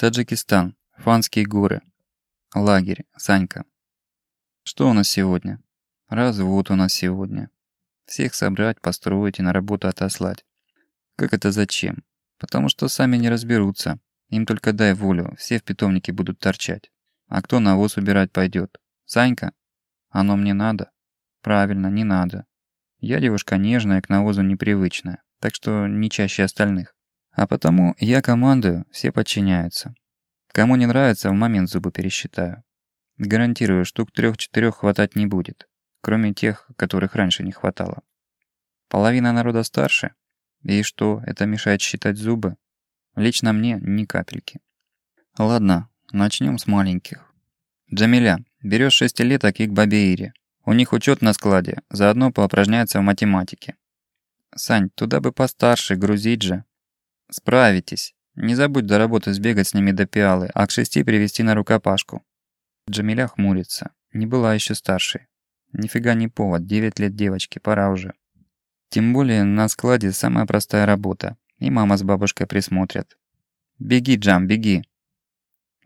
Таджикистан. Фанские горы. Лагерь. Санька. Что у нас сегодня? Развод у нас сегодня. Всех собрать, построить и на работу отослать. Как это зачем? Потому что сами не разберутся. Им только дай волю, все в питомнике будут торчать. А кто навоз убирать пойдет? Санька? Оно мне надо? Правильно, не надо. Я девушка нежная, к навозу непривычная, так что не чаще остальных. А потому я командую, все подчиняются. Кому не нравится, в момент зубы пересчитаю. Гарантирую, штук трех-четырех хватать не будет, кроме тех, которых раньше не хватало. Половина народа старше. И что, это мешает считать зубы? Лично мне ни капельки. Ладно, начнем с маленьких. Джамиля, берешь шестилеток и к бабе Ире. У них учет на складе, заодно поупражняется в математике. Сань, туда бы постарше, грузить же. Справитесь. Не забудь до работы сбегать с ними до пиалы, а к шести привести на рукопашку. Джамиля хмурится. Не была еще старшей. Нифига не повод, девять лет девочки, пора уже. Тем более на складе самая простая работа, и мама с бабушкой присмотрят. Беги, Джам, беги.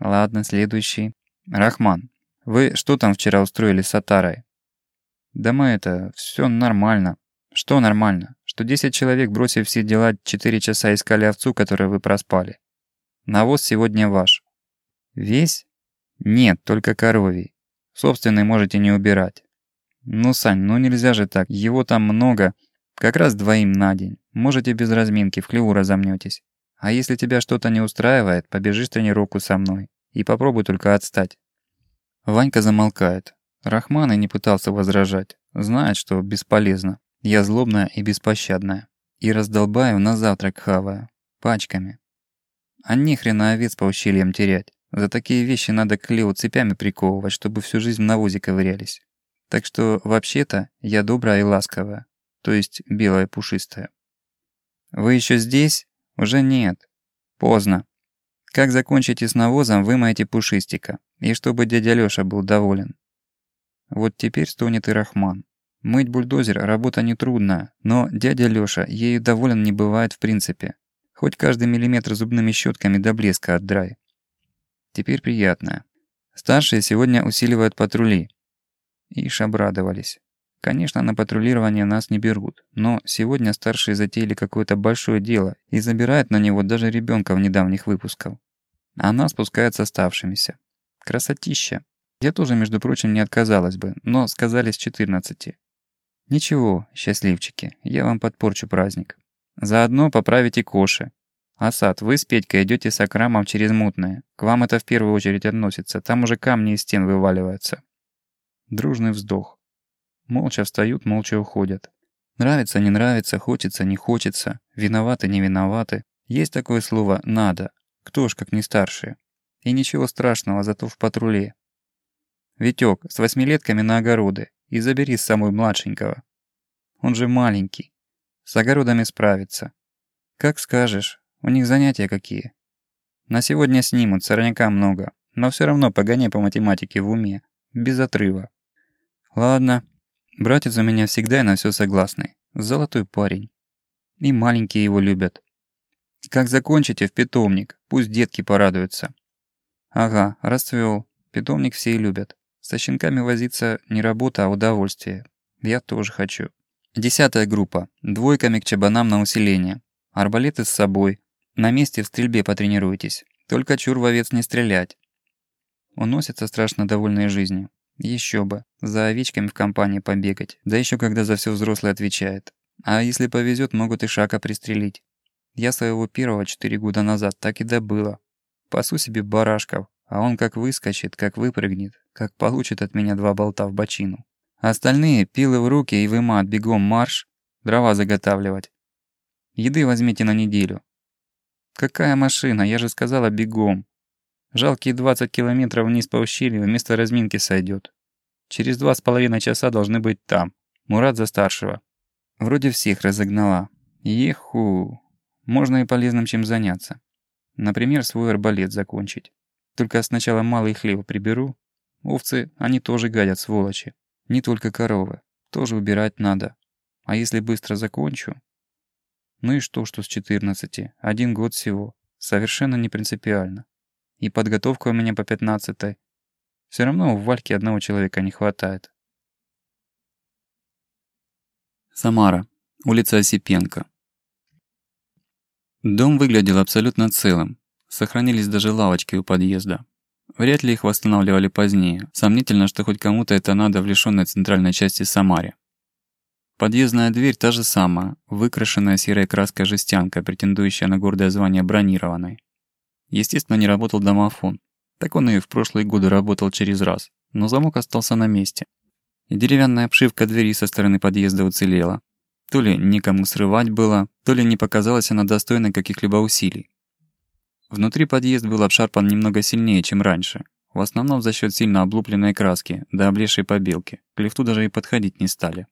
Ладно, следующий. Рахман, вы что там вчера устроили с Атарой? Да мы это, все нормально. Что нормально? Что 10 человек, бросив все дела, 4 часа искали овцу, которую вы проспали. Навоз сегодня ваш. Весь? Нет, только коровий. Собственный можете не убирать. Ну, Сань, ну нельзя же так, его там много. Как раз двоим на день. Можете без разминки, в хлеву разомнётесь. А если тебя что-то не устраивает, побежишь тренировку со мной. И попробуй только отстать. Ванька замолкает. Рахман и не пытался возражать. Знает, что бесполезно. Я злобная и беспощадная. И раздолбаю на завтрак хавая. Пачками. А нехрена овец по ущельям терять. За такие вещи надо к Лео цепями приковывать, чтобы всю жизнь в навозе ковырялись. Так что, вообще-то, я добрая и ласковая. То есть, белая пушистая. Вы еще здесь? Уже нет. Поздно. Как закончите с навозом, вымоете пушистика. И чтобы дядя Лёша был доволен. Вот теперь стонет и Рахман. Мыть бульдозер – работа нетрудная, но дядя Лёша ею доволен не бывает в принципе. Хоть каждый миллиметр зубными щетками до блеска отдрай. Теперь приятное. Старшие сегодня усиливают патрули. Ишь обрадовались. Конечно, на патрулирование нас не берут, но сегодня старшие затеяли какое-то большое дело и забирают на него даже ребенка в недавних выпусках. А нас спускают с оставшимися. Красотища. Я тоже, между прочим, не отказалась бы, но сказали с 14. Ничего, счастливчики, я вам подпорчу праздник. Заодно поправите коши. Асад, вы с Петькой идете с Акрамом через мутное. К вам это в первую очередь относится, там уже камни из стен вываливаются. Дружный вздох. Молча встают, молча уходят. Нравится, не нравится, хочется, не хочется, виноваты, не виноваты. Есть такое слово «надо». Кто ж, как не старшие. И ничего страшного, зато в патруле. Витёк, с восьмилетками на огороды и забери с собой младшенького. Он же маленький. С огородами справится. Как скажешь, у них занятия какие. На сегодня снимут, сорняка много, но все равно погоняй по математике в уме, без отрыва. Ладно, братец у меня всегда и на все согласный. Золотой парень. И маленькие его любят. Как закончите в питомник, пусть детки порадуются. Ага, расцвел. Питомник все и любят. Со щенками возиться не работа, а удовольствие. Я тоже хочу. Десятая группа. Двойками к чабанам на усиление. Арбалеты с собой. На месте в стрельбе потренируйтесь. Только чур в овец не стрелять. Уносятся страшно довольные жизнью. Еще бы. За овечками в компании побегать. Да еще когда за все взрослый отвечает. А если повезет, могут и шака пристрелить. Я своего первого четыре года назад так и добыла. Пасу себе барашков, а он как выскочит, как выпрыгнет, как получит от меня два болта в бочину. Остальные пилы в руки и вымат бегом марш, дрова заготавливать. Еды возьмите на неделю. Какая машина, я же сказала бегом. Жалкие 20 километров вниз по ущелью вместо разминки сойдет. Через два с половиной часа должны быть там. Мурат за старшего. Вроде всех разогнала. Еху. Можно и полезным чем заняться. Например, свой арбалет закончить. Только сначала малый хлеб приберу. Овцы, они тоже гадят, сволочи. Не только коровы. Тоже убирать надо. А если быстро закончу? Ну и что, что с 14? Один год всего. Совершенно не принципиально. И подготовка у меня по пятнадцатой. Все равно в Вальке одного человека не хватает. Самара. Улица Осипенко. Дом выглядел абсолютно целым. Сохранились даже лавочки у подъезда. Вряд ли их восстанавливали позднее. Сомнительно, что хоть кому-то это надо в лишённой центральной части Самаре. Подъездная дверь та же самая, выкрашенная серой краской жестянка, претендующая на гордое звание бронированной. Естественно, не работал домофон. Так он и в прошлые годы работал через раз, но замок остался на месте. И деревянная обшивка двери со стороны подъезда уцелела. То ли никому срывать было, то ли не показалась она достойной каких-либо усилий. Внутри подъезд был обшарпан немного сильнее, чем раньше. В основном за счет сильно облупленной краски, да облезшей побелки. К лифту даже и подходить не стали.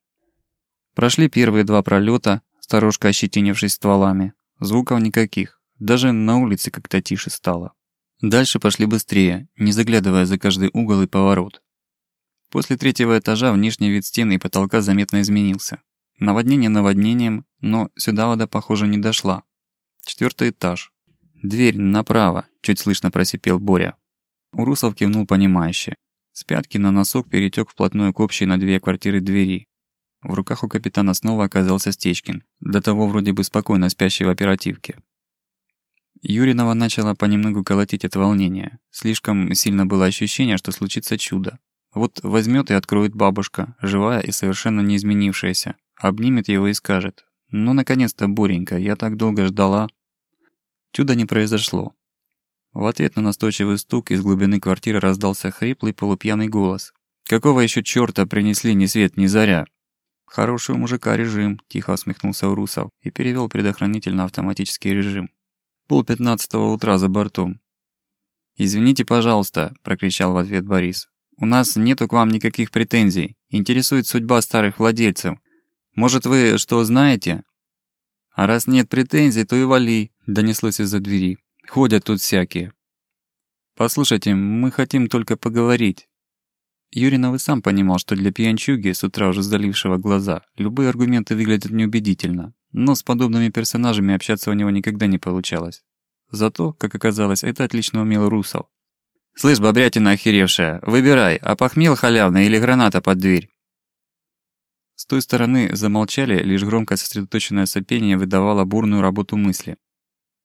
Прошли первые два пролета, сторожка ощетинившись стволами. Звуков никаких, даже на улице как-то тише стало. Дальше пошли быстрее, не заглядывая за каждый угол и поворот. После третьего этажа внешний вид стены и потолка заметно изменился. Наводнение наводнением, но сюда вода, похоже, не дошла. Четвертый этаж. Дверь направо, чуть слышно просипел Боря. Урусов кивнул понимающе. С пятки на носок перетек вплотную к общей на две квартиры двери. В руках у капитана снова оказался Стечкин, до того вроде бы спокойно спящий в оперативке. Юринова начала понемногу колотить от волнения. Слишком сильно было ощущение, что случится чудо. Вот возьмет и откроет бабушка, живая и совершенно не изменившаяся, обнимет его и скажет «Ну, наконец-то, Боренька, я так долго ждала». Чудо не произошло. В ответ на настойчивый стук из глубины квартиры раздался хриплый полупьяный голос. «Какого еще чёрта принесли ни свет, ни заря? «Хороший у мужика режим», – тихо усмехнулся Урусов и перевел предохранитель на автоматический режим. Пол пятнадцатого утра за бортом. «Извините, пожалуйста», – прокричал в ответ Борис. «У нас нету к вам никаких претензий. Интересует судьба старых владельцев. Может, вы что знаете?» «А раз нет претензий, то и вали», – донеслось из-за двери. «Ходят тут всякие». «Послушайте, мы хотим только поговорить». Юринов и сам понимал, что для пьянчуги, с утра уже залившего глаза, любые аргументы выглядят неубедительно, но с подобными персонажами общаться у него никогда не получалось. Зато, как оказалось, это отлично умел Русов. «Слышь, бобрятина охеревшая, выбирай, а похмел халявный или граната под дверь?» С той стороны замолчали, лишь громко сосредоточенное сопение выдавало бурную работу мысли.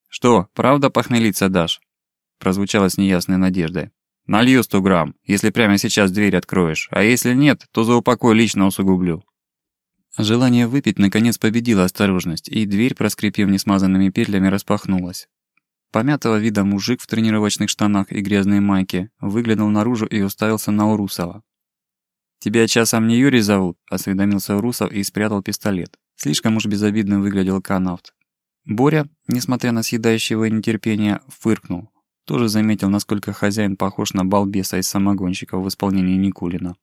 «Что, правда похмелиться дашь?» прозвучало с неясной надеждой. Налью сто грамм, если прямо сейчас дверь откроешь, а если нет, то за упокой лично усугублю». Желание выпить наконец победило осторожность, и дверь, проскрипев несмазанными петлями, распахнулась. Помятого вида мужик в тренировочных штанах и грязной майке выглянул наружу и уставился на Урусова. «Тебя часом не Юрий зовут?» – осведомился Урусов и спрятал пистолет. Слишком уж безобидно выглядел канавт. Боря, несмотря на съедающее его нетерпение, фыркнул. Тоже заметил, насколько хозяин похож на балбеса из самогонщиков в исполнении Никулина.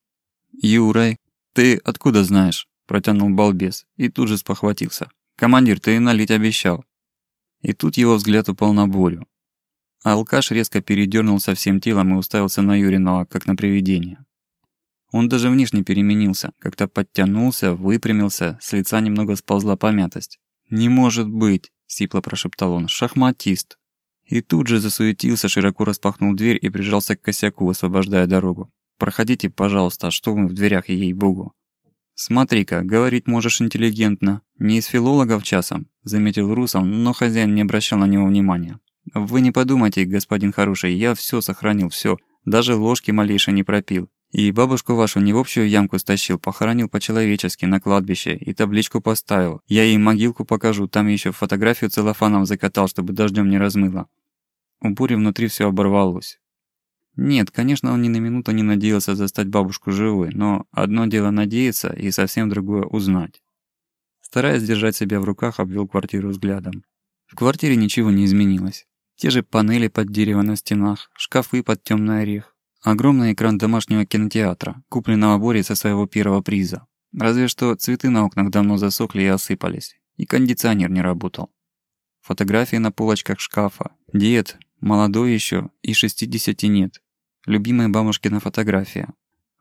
«Юрай, ты откуда знаешь?» – протянул балбес и тут же спохватился. «Командир, ты налить обещал». И тут его взгляд упал на Борю. алкаш резко передернулся всем телом и уставился на Юринова, как на привидение. Он даже внешне переменился, как-то подтянулся, выпрямился, с лица немного сползла помятость. «Не может быть!» – сипло прошептал он. «Шахматист!» И тут же засуетился, широко распахнул дверь и прижался к косяку, освобождая дорогу. «Проходите, пожалуйста, что мы в дверях, ей-богу?» «Смотри-ка, говорить можешь интеллигентно. Не из филологов часом», — заметил Русов, но хозяин не обращал на него внимания. «Вы не подумайте, господин хороший, я все сохранил, все, даже ложки малейшей не пропил. И бабушку вашу не в общую ямку стащил, похоронил по-человечески на кладбище и табличку поставил. Я ей могилку покажу, там еще фотографию целлофаном закатал, чтобы дождем не размыло. У Бури внутри все оборвалось. Нет, конечно, он ни на минуту не надеялся застать бабушку живой, но одно дело надеяться и совсем другое узнать. Стараясь держать себя в руках, обвел квартиру взглядом. В квартире ничего не изменилось. Те же панели под дерево на стенах, шкафы под темный орех, Огромный экран домашнего кинотеатра, купленного Борей со своего первого приза. Разве что цветы на окнах давно засохли и осыпались, и кондиционер не работал. Фотографии на полочках шкафа. Дед, молодой еще, и 60 нет. Любимая бабушкина фотография.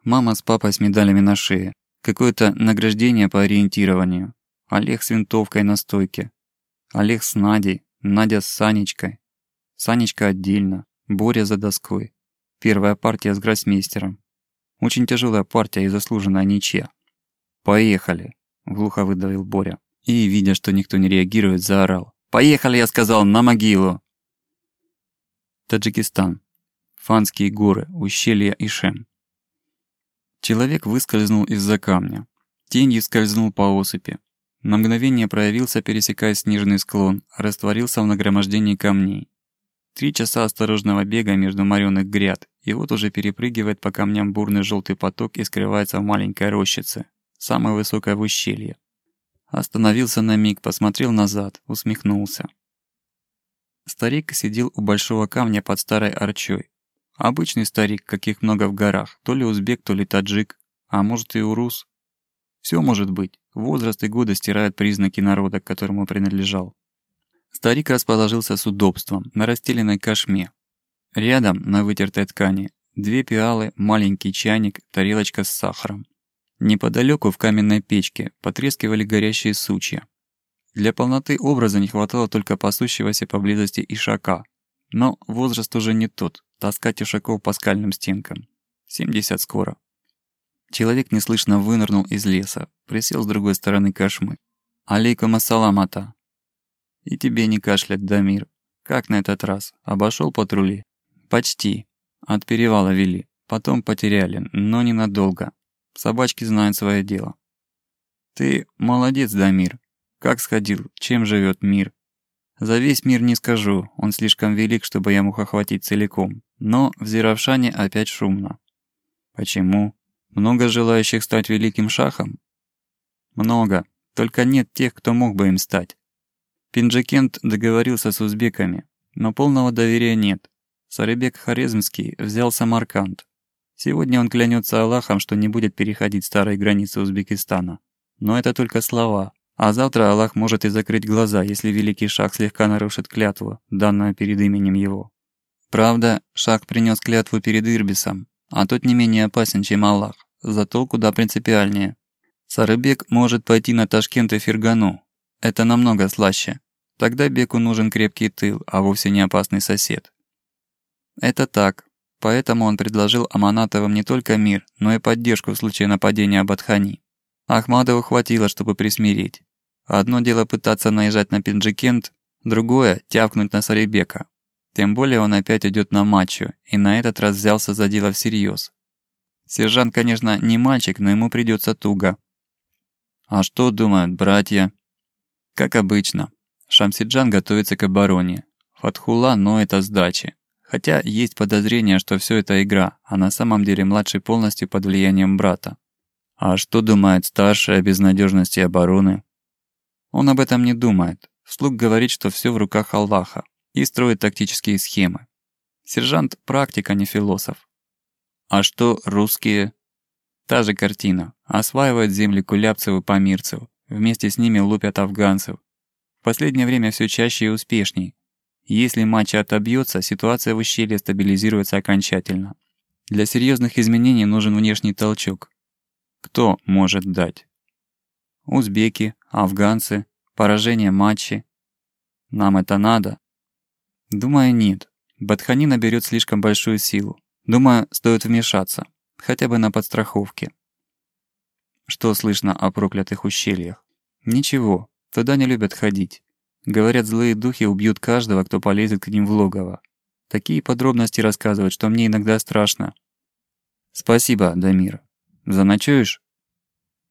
Мама с папой с медалями на шее. Какое-то награждение по ориентированию. Олег с винтовкой на стойке. Олег с Надей. Надя с Санечкой. Санечка отдельно. Боря за доской. Первая партия с гроссмейстером. Очень тяжелая партия и заслуженная ничья. «Поехали!» – глухо выдавил Боря. И, видя, что никто не реагирует, заорал. «Поехали, я сказал, на могилу!» Таджикистан. Фанские горы, ущелья Ишем. Человек выскользнул из-за камня. Тенью скользнул по осыпи. На мгновение проявился, пересекая снежный склон, растворился в нагромождении камней. Три часа осторожного бега между морёных гряд, и вот уже перепрыгивает по камням бурный желтый поток и скрывается в маленькой рощице, самой высокой в ущелье. Остановился на миг, посмотрел назад, усмехнулся. Старик сидел у большого камня под старой арчой. Обычный старик, каких много в горах, то ли узбек, то ли таджик, а может и урус. Все может быть. Возраст и годы стирают признаки народа, к которому принадлежал. Старик расположился с удобством на расстеленной кашме. Рядом, на вытертой ткани, две пиалы, маленький чайник, тарелочка с сахаром. Неподалеку в каменной печке потрескивали горящие сучья. Для полноты образа не хватало только пасущегося поблизости ишака. Но возраст уже не тот, таскать ишаков по скальным стенкам. 70 скоро. Человек неслышно вынырнул из леса, присел с другой стороны кошмы. «Алейкум ассалам, ата!» «И тебе не кашлять, Дамир. Как на этот раз? Обошел патрули?» «Почти. От перевала вели. Потом потеряли, но ненадолго. Собачки знают свое дело». «Ты молодец, Дамир. Как сходил? Чем живет мир?» «За весь мир не скажу, он слишком велик, чтобы я мог охватить целиком. Но в Зеравшане опять шумно». «Почему?» Много желающих стать великим шахом? Много, только нет тех, кто мог бы им стать. Пинджакент договорился с узбеками, но полного доверия нет. Сарыбек Хорезмский взял Самарканд. Сегодня он клянется Аллахом, что не будет переходить старые границы Узбекистана. Но это только слова. А завтра Аллах может и закрыть глаза, если великий шах слегка нарушит клятву, данную перед именем его. Правда, шах принес клятву перед Ирбисом, а тот не менее опасен, чем Аллах, зато куда принципиальнее. Сарыбек может пойти на Ташкент и Фергану. Это намного слаще. Тогда Беку нужен крепкий тыл, а вовсе не опасный сосед. Это так. Поэтому он предложил Аманатовым не только мир, но и поддержку в случае нападения Батхани. Ахмадову хватило, чтобы присмирить. Одно дело пытаться наезжать на Пинджикент, другое – тявкнуть на Сарибека. Тем более он опять идет на матчу, и на этот раз взялся за дело всерьез. Сержант, конечно, не мальчик, но ему придется туго. А что думают братья? Как обычно. Шамсиджан готовится к обороне. Фатхула ноет о сдаче. Хотя есть подозрение, что все это игра, а на самом деле младший полностью под влиянием брата. А что думает старший о безнадежности обороны? Он об этом не думает. Вслух говорит, что все в руках Аллаха и строит тактические схемы. Сержант – практик, а не философ. А что русские? Та же картина. Осваивают земли кулябцев и памирцев. Вместе с ними лупят афганцев. В последнее время все чаще и успешней. Если матч отобьется, ситуация в ущелье стабилизируется окончательно. Для серьезных изменений нужен внешний толчок. Кто может дать? Узбеки, афганцы, поражение матчи. Нам это надо? Думаю, нет. Батхани наберет слишком большую силу. Думаю, стоит вмешаться. Хотя бы на подстраховке. Что слышно о проклятых ущельях? Ничего. Туда не любят ходить. Говорят, злые духи убьют каждого, кто полезет к ним в логово. Такие подробности рассказывают, что мне иногда страшно. Спасибо, Дамир. Заночуешь?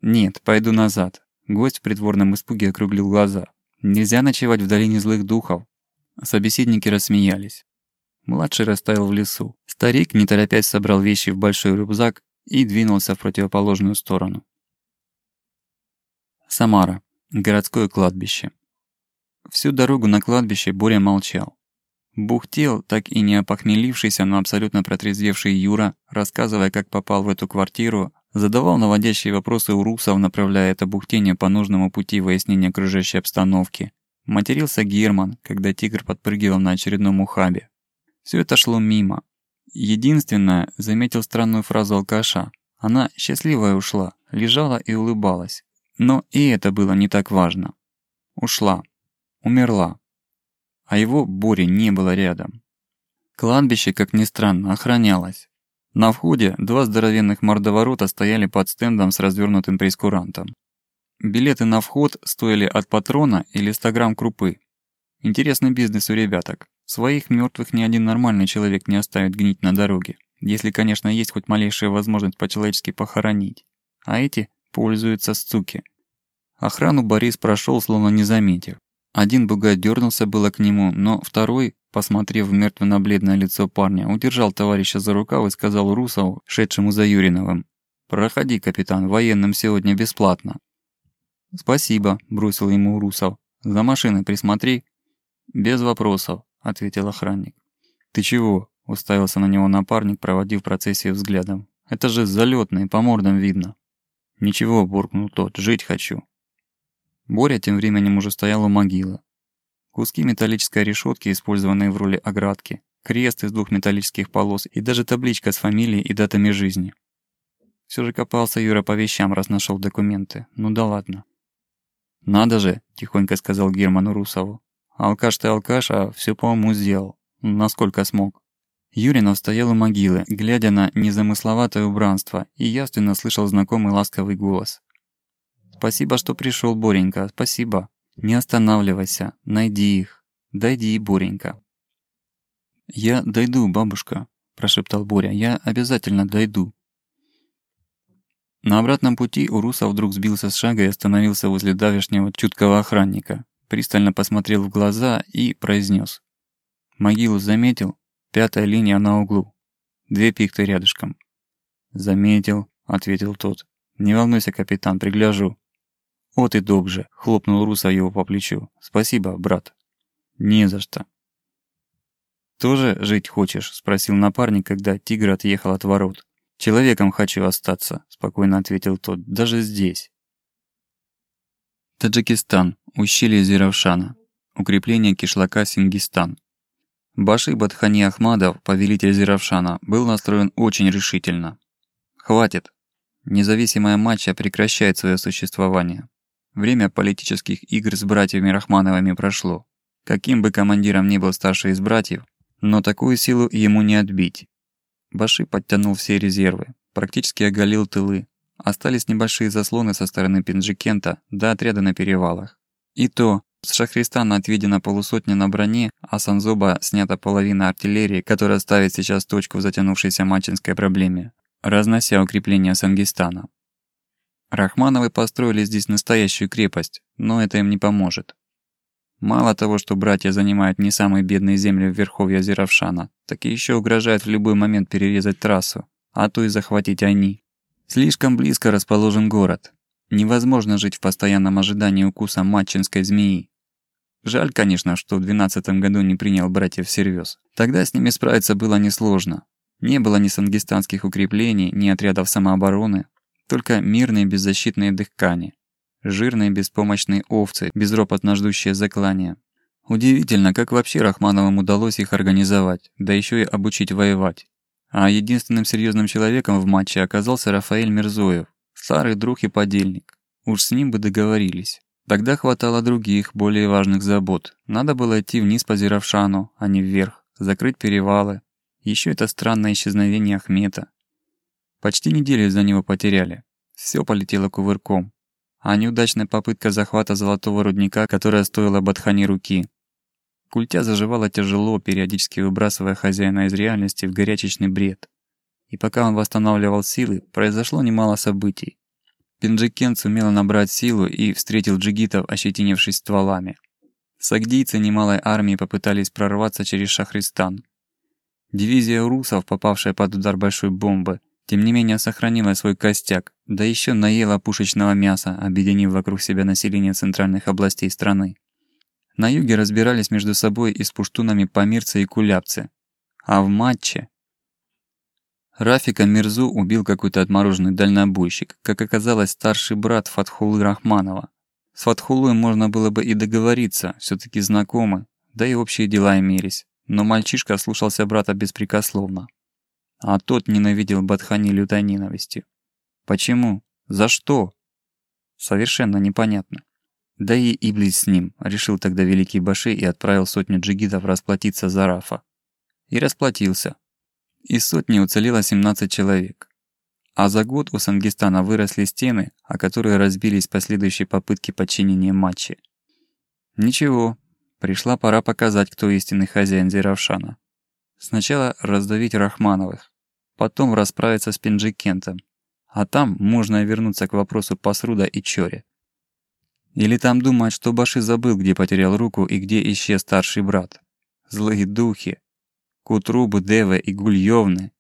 Нет, пойду назад. Гость в притворном испуге округлил глаза. Нельзя ночевать в долине злых духов. Собеседники рассмеялись. Младший растаял в лесу. Старик, не торопясь, собрал вещи в большой рюкзак и двинулся в противоположную сторону. Самара. Городское кладбище. Всю дорогу на кладбище Боря молчал. Бухтел, так и не опохмелившийся, но абсолютно протрезвевший Юра, рассказывая, как попал в эту квартиру, задавал наводящие вопросы у русов, направляя это бухтение по нужному пути выяснения окружающей обстановки. Матерился Герман, когда тигр подпрыгивал на очередном ухабе. Все это шло мимо. Единственное, заметил странную фразу алкаша. Она счастливая ушла, лежала и улыбалась. Но и это было не так важно. Ушла. Умерла. А его Бори не было рядом. Кладбище, как ни странно, охранялось. На входе два здоровенных мордоворота стояли под стендом с развернутым прескурантом. Билеты на вход стоили от патрона или 100 грамм крупы. Интересный бизнес у ребяток. Своих мертвых ни один нормальный человек не оставит гнить на дороге, если, конечно, есть хоть малейшая возможность по-человечески похоронить. А эти пользуются суки. Охрану Борис прошел, словно не заметив. Один бугай дернулся было к нему, но второй, посмотрев в мертвенно-бледное лицо парня, удержал товарища за рукав и сказал Русову, шедшему за Юриновым, «Проходи, капитан, военным сегодня бесплатно». «Спасибо», – бросил ему Русов. «За машиной присмотри». «Без вопросов», – ответил охранник. «Ты чего?» – уставился на него напарник, проводив процессию взглядом. «Это же залетные, по мордам видно». «Ничего», – буркнул тот, – «жить хочу». Боря тем временем уже стоял у могилы. Куски металлической решетки, использованные в роли оградки, крест из двух металлических полос и даже табличка с фамилией и датами жизни. Все же копался Юра по вещам, раз нашел документы. Ну да ладно. «Надо же», – тихонько сказал Герману Русову. «Алкаш ты алкаш, а все по уму сделал. Насколько смог». Юринов стоял у могилы, глядя на незамысловатое убранство, и явственно слышал знакомый ласковый голос. «Спасибо, что пришел, Боренька, спасибо. Не останавливайся, найди их. Дойди, Боренька». «Я дойду, бабушка», – прошептал Боря. «Я обязательно дойду». На обратном пути Уруса вдруг сбился с шага и остановился возле давешнего чуткого охранника. Пристально посмотрел в глаза и произнес: «Могилу заметил? Пятая линия на углу. Две пихты рядышком». «Заметил», — ответил тот. «Не волнуйся, капитан, пригляжу». «Вот и добже», — хлопнул Руса его по плечу. «Спасибо, брат». «Не за что». «Тоже жить хочешь?» — спросил напарник, когда тигр отъехал от ворот. «Человеком хочу остаться», — спокойно ответил тот, — «даже здесь». Таджикистан, ущелье Зиравшана, укрепление кишлака Сингистан. Баши Бадхани Ахмадов, повелитель Зиравшана, был настроен очень решительно. «Хватит. Независимая матча прекращает свое существование. Время политических игр с братьями Рахмановыми прошло. Каким бы командиром ни был старший из братьев, но такую силу ему не отбить. Баши подтянул все резервы, практически оголил тылы. Остались небольшие заслоны со стороны Пинджикента до отряда на перевалах. И то, с Шахристана отведена полусотня на броне, а с Анзоба снята половина артиллерии, которая ставит сейчас точку в затянувшейся мачинской проблеме, разнося укрепления Сангистана. Рахмановы построили здесь настоящую крепость, но это им не поможет. Мало того, что братья занимают не самые бедные земли в верховье Зиравшана, так и еще угрожают в любой момент перерезать трассу, а то и захватить они. Слишком близко расположен город. Невозможно жить в постоянном ожидании укуса матчинской змеи. Жаль, конечно, что в 12 году не принял братьев всерьез. Тогда с ними справиться было несложно. Не было ни сангистанских укреплений, ни отрядов самообороны, только мирные беззащитные дыхкани. Жирные беспомощные овцы, безропотно ждущие заклания. Удивительно, как вообще Рахмановым удалось их организовать, да еще и обучить воевать. А единственным серьезным человеком в матче оказался Рафаэль Мирзоев, старый друг и подельник. Уж с ним бы договорились. Тогда хватало других, более важных забот. Надо было идти вниз по Зиравшану, а не вверх, закрыть перевалы. Еще это странное исчезновение Ахмета. Почти неделю за него потеряли. Все полетело кувырком а неудачная попытка захвата золотого рудника, которая стоила Батхани руки. Культя заживала тяжело, периодически выбрасывая хозяина из реальности в горячечный бред. И пока он восстанавливал силы, произошло немало событий. Пинджикен сумел набрать силу и встретил джигитов, ощетинившись стволами. Сагдийцы немалой армии попытались прорваться через Шахристан. Дивизия русов, попавшая под удар большой бомбы, тем не менее сохранила свой костяк, да еще наела пушечного мяса, объединив вокруг себя население центральных областей страны. На юге разбирались между собой и с пуштунами памирцы и кулябцы. А в матче... Рафика Мирзу убил какой-то отмороженный дальнобойщик, как оказалось, старший брат Фатхулы Рахманова. С Фатхулой можно было бы и договориться, все таки знакомы, да и общие дела имелись. Но мальчишка слушался брата беспрекословно а тот ненавидел Бадхани лютой ненавистью. Почему? За что? Совершенно непонятно. Да и Иблис с ним, решил тогда Великий Баши и отправил сотню джигитов расплатиться за Рафа. И расплатился. Из сотни уцелело 17 человек. А за год у Сангистана выросли стены, о которые разбились последующие попытки подчинения матчи. Ничего, пришла пора показать, кто истинный хозяин Зеравшана. Сначала раздавить Рахмановых, потом расправиться с Пинджикентом, а там можно вернуться к вопросу Пасруда и Чори. Или там думать, что Баши забыл, где потерял руку и где исчез старший брат. Злые духи. Кутрубы, Девы и Гульёвны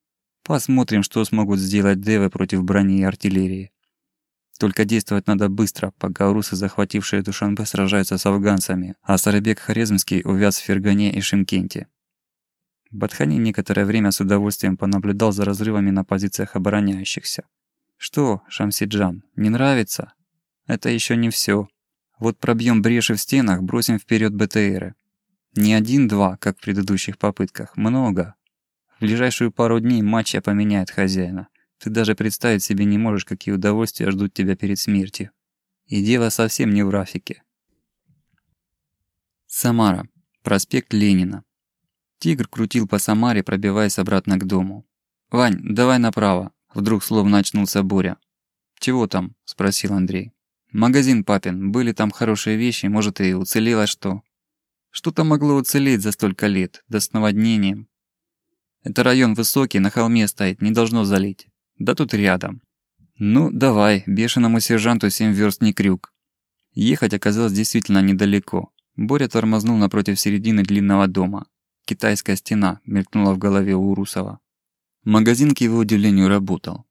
Посмотрим, что смогут сделать Девы против брони и артиллерии. Только действовать надо быстро, пока русы, захватившие Душанбе, сражаются с афганцами, а Сарабек Хорезмский увяз в Фергане и Шимкенте. Батхани некоторое время с удовольствием понаблюдал за разрывами на позициях обороняющихся. «Что, Шамсиджан, не нравится?» «Это еще не все. Вот пробьем бреши в стенах, бросим вперед БТРы. Не один-два, как в предыдущих попытках, много. В ближайшую пару дней матча поменяет хозяина. Ты даже представить себе не можешь, какие удовольствия ждут тебя перед смертью. И дело совсем не в Рафике. Самара. Проспект Ленина. Тигр крутил по Самаре, пробиваясь обратно к дому. «Вань, давай направо!» Вдруг словно очнулся Боря. «Чего там?» – спросил Андрей. «Магазин папин. Были там хорошие вещи, может, и уцелело что?» «Что-то могло уцелеть за столько лет, да с наводнением. Это район высокий, на холме стоит, не должно залить. Да тут рядом. Ну, давай, бешеному сержанту семь верст не крюк. Ехать оказалось действительно недалеко. Боря тормознул напротив середины длинного дома. Китайская стена мелькнула в голове у Урусова. Магазин, к его удивлению, работал.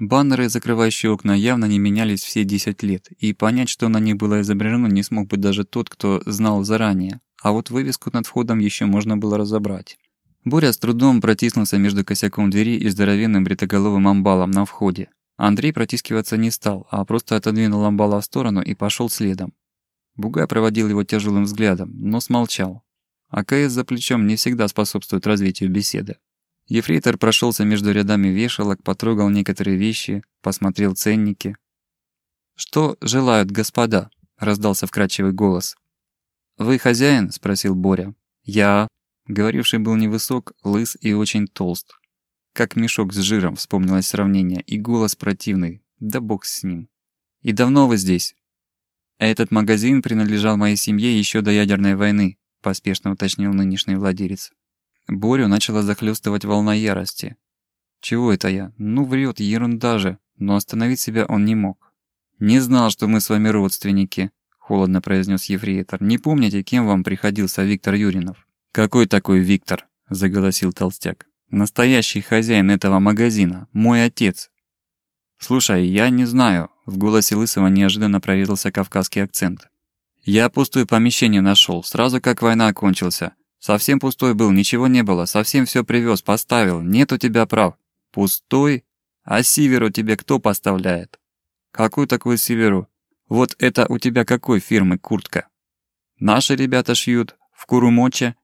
Баннеры, закрывающие окна, явно не менялись все 10 лет, и понять, что на них было изображено, не смог бы даже тот, кто знал заранее. А вот вывеску над входом еще можно было разобрать. Боря с трудом протиснулся между косяком двери и здоровенным бритоголовым амбалом на входе. Андрей протискиваться не стал, а просто отодвинул амбала в сторону и пошел следом. Бугай проводил его тяжелым взглядом, но смолчал. АКС за плечом не всегда способствует развитию беседы. Ефрейтор прошелся между рядами вешалок, потрогал некоторые вещи, посмотрел ценники. «Что желают господа?» – раздался вкрадчивый голос. «Вы хозяин?» – спросил Боря. «Я», Говоривший был невысок, лыс и очень толст. Как мешок с жиром, вспомнилось сравнение, и голос противный. Да бог с ним. «И давно вы здесь?» «Этот магазин принадлежал моей семье еще до ядерной войны», поспешно уточнил нынешний владелец. Борю начала захлестывать волна ярости. «Чего это я? Ну врет, ерунда же!» Но остановить себя он не мог. «Не знал, что мы с вами родственники», — холодно произнес ефрейтор. «Не помните, кем вам приходился Виктор Юринов?» «Какой такой Виктор?» – заголосил толстяк. «Настоящий хозяин этого магазина, мой отец». «Слушай, я не знаю», – в голосе Лысого неожиданно прорезался кавказский акцент. «Я пустое помещение нашел, сразу как война окончился. Совсем пустой был, ничего не было, совсем все привез, поставил, нет у тебя прав. Пустой? А сиверу тебе кто поставляет?» «Какую такую сиверу? Вот это у тебя какой фирмы куртка?» «Наши ребята шьют, в Курумоче,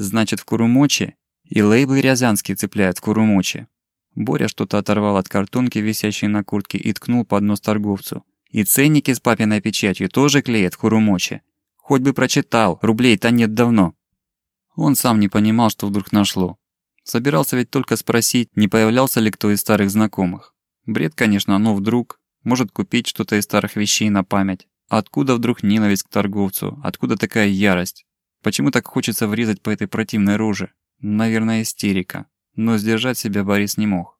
Значит, в Курумочи? И лейблы Рязанские цепляют в Курумочи. Боря что-то оторвал от картонки, висящей на куртке, и ткнул под нос торговцу. И ценники с папиной печатью тоже клеят в Курумочи. Хоть бы прочитал, рублей-то нет давно. Он сам не понимал, что вдруг нашло. Собирался ведь только спросить, не появлялся ли кто из старых знакомых. Бред, конечно, но вдруг. Может купить что-то из старых вещей на память. Откуда вдруг ненависть к торговцу? Откуда такая ярость? Почему так хочется врезать по этой противной роже? Наверное, истерика. Но сдержать себя Борис не мог.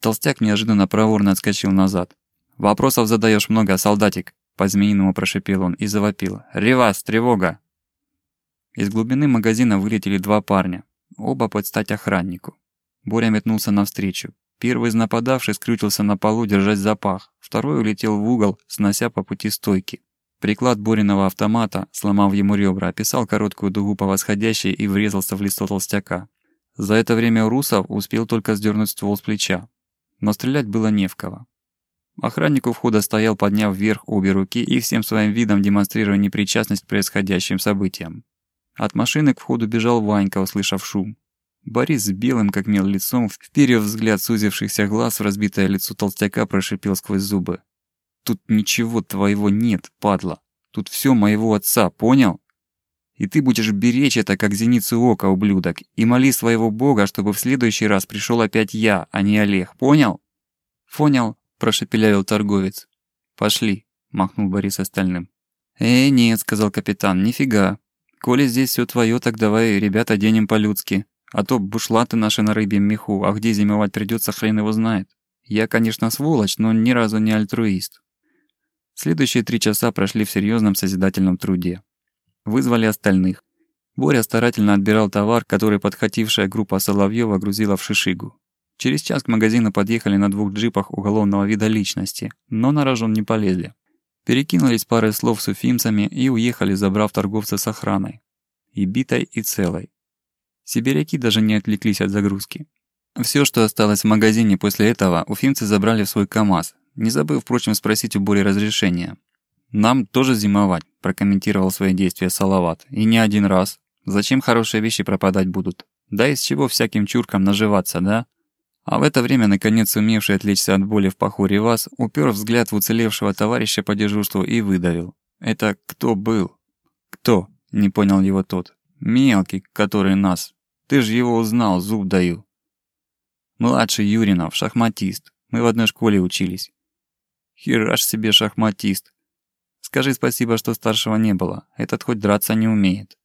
Толстяк неожиданно проворно отскочил назад. «Вопросов задаешь много, солдатик!» По-змеиному прошипел он и завопил. «Ревас, тревога!» Из глубины магазина вылетели два парня. Оба под стать охраннику. Боря метнулся навстречу. Первый из нападавших скрючился на полу, держась за пах. Второй улетел в угол, снося по пути стойки. Приклад Бориного автомата, сломав ему ребра, описал короткую дугу по восходящей и врезался в лицо толстяка. За это время Русов успел только сдернуть ствол с плеча. Но стрелять было не в кого. Охранник у входа стоял, подняв вверх обе руки и всем своим видом демонстрируя непричастность к происходящим событиям. От машины к входу бежал Ванька, услышав шум. Борис с белым, как мел лицом, вперев взгляд сузившихся глаз в разбитое лицо толстяка, прошипел сквозь зубы. Тут ничего твоего нет, падла. Тут все моего отца, понял? И ты будешь беречь это, как зеницу ока, ублюдок, и моли своего бога, чтобы в следующий раз пришел опять я, а не Олег, понял?» «Понял», – прошепелявил торговец. «Пошли», – махнул Борис остальным. «Э, нет», – сказал капитан, – «нифига. Коли здесь все твое, так давай, ребята, оденем по-людски. А то бушлаты наши на рыбьем меху, а где зимовать придется, хрен его знает. Я, конечно, сволочь, но ни разу не альтруист». Следующие три часа прошли в серьезном созидательном труде. Вызвали остальных. Боря старательно отбирал товар, который подхватившая группа Соловьева грузила в Шишигу. Через час к магазину подъехали на двух джипах уголовного вида личности, но на рожон не полезли. Перекинулись парой слов с уфимцами и уехали, забрав торговца с охраной. И битой, и целой. Сибиряки даже не отвлеклись от загрузки. Все, что осталось в магазине после этого, уфимцы забрали в свой КАМАЗ, не забыв, впрочем, спросить у Бори разрешения. «Нам тоже зимовать», – прокомментировал свои действия Салават. «И не один раз. Зачем хорошие вещи пропадать будут? Да из чего всяким чуркам наживаться, да?» А в это время, наконец, умевший отвлечься от боли в паху Ревас, упер взгляд в уцелевшего товарища по дежурству и выдавил. «Это кто был?» «Кто?» – не понял его тот. «Мелкий, который нас. Ты же его узнал, зуб даю». «Младший Юринов, шахматист. Мы в одной школе учились». «Хераш себе шахматист. Скажи спасибо, что старшего не было. Этот хоть драться не умеет.